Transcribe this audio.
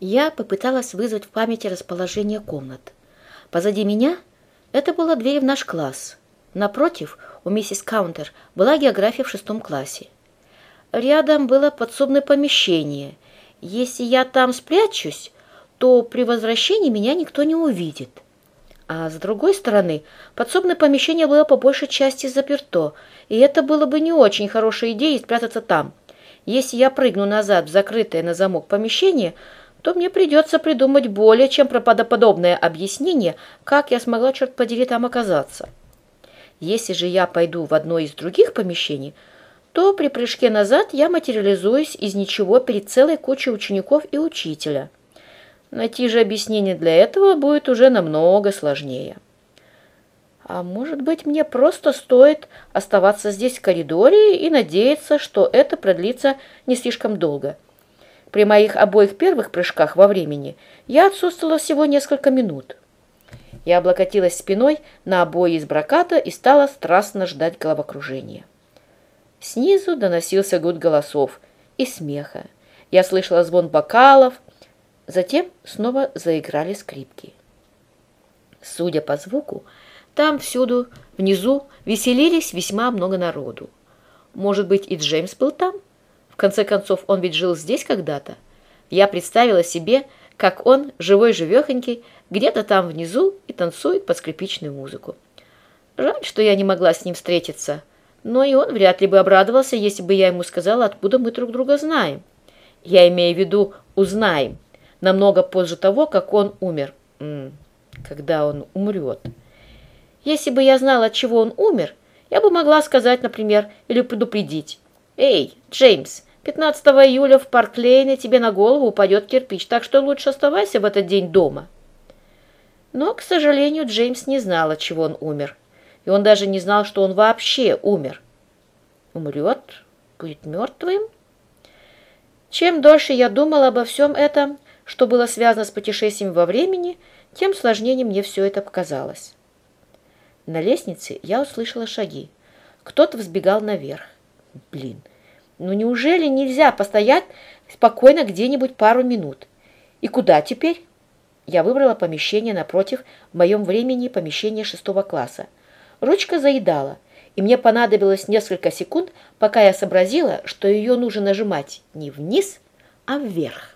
Я попыталась вызвать в памяти расположение комнат. Позади меня это была дверь в наш класс. Напротив, у миссис Каунтер была география в шестом классе. Рядом было подсобное помещение. Если я там спрячусь, то при возвращении меня никто не увидит. А с другой стороны, подсобное помещение было по большей части заперто, и это было бы не очень хорошей идеей спрятаться там. Если я прыгну назад в закрытое на замок помещение, то мне придется придумать более чем правдоподобное объяснение, как я смогла, черт подери, там оказаться. Если же я пойду в одно из других помещений, то при прыжке назад я материализуюсь из ничего перед целой кучей учеников и учителя. Найти же объяснение для этого будет уже намного сложнее. А может быть, мне просто стоит оставаться здесь в коридоре и надеяться, что это продлится не слишком долго – при моих обоих первых прыжках во времени я отсутствовала всего несколько минут. Я облокотилась спиной на обои из браката и стала страстно ждать головокружения. Снизу доносился гуд голосов и смеха. Я слышала звон бокалов, затем снова заиграли скрипки. Судя по звуку, там всюду, внизу, веселились весьма много народу. Может быть, и Джеймс был там? В конце концов, он ведь жил здесь когда-то. Я представила себе, как он, живой-живехонький, где-то там внизу и танцует под скрипичную музыку. Жаль, что я не могла с ним встретиться, но и он вряд ли бы обрадовался, если бы я ему сказала, откуда мы друг друга знаем. Я имею в виду «узнаем», намного позже того, как он умер. М -м, когда он умрет. Если бы я знала, от чего он умер, я бы могла сказать, например, или предупредить. «Эй, Джеймс, 15 июля в Парк-Лейне тебе на голову упадет кирпич, так что лучше оставайся в этот день дома». Но, к сожалению, Джеймс не знал, от чего он умер. И он даже не знал, что он вообще умер. Умрет? Будет мертвым? Чем дольше я думала обо всем этом, что было связано с путешествием во времени, тем сложнее мне все это показалось. На лестнице я услышала шаги. Кто-то взбегал наверх. Блин, ну неужели нельзя постоять спокойно где-нибудь пару минут? И куда теперь? Я выбрала помещение напротив, в моем времени помещение шестого класса. Ручка заедала, и мне понадобилось несколько секунд, пока я сообразила, что ее нужно нажимать не вниз, а вверх.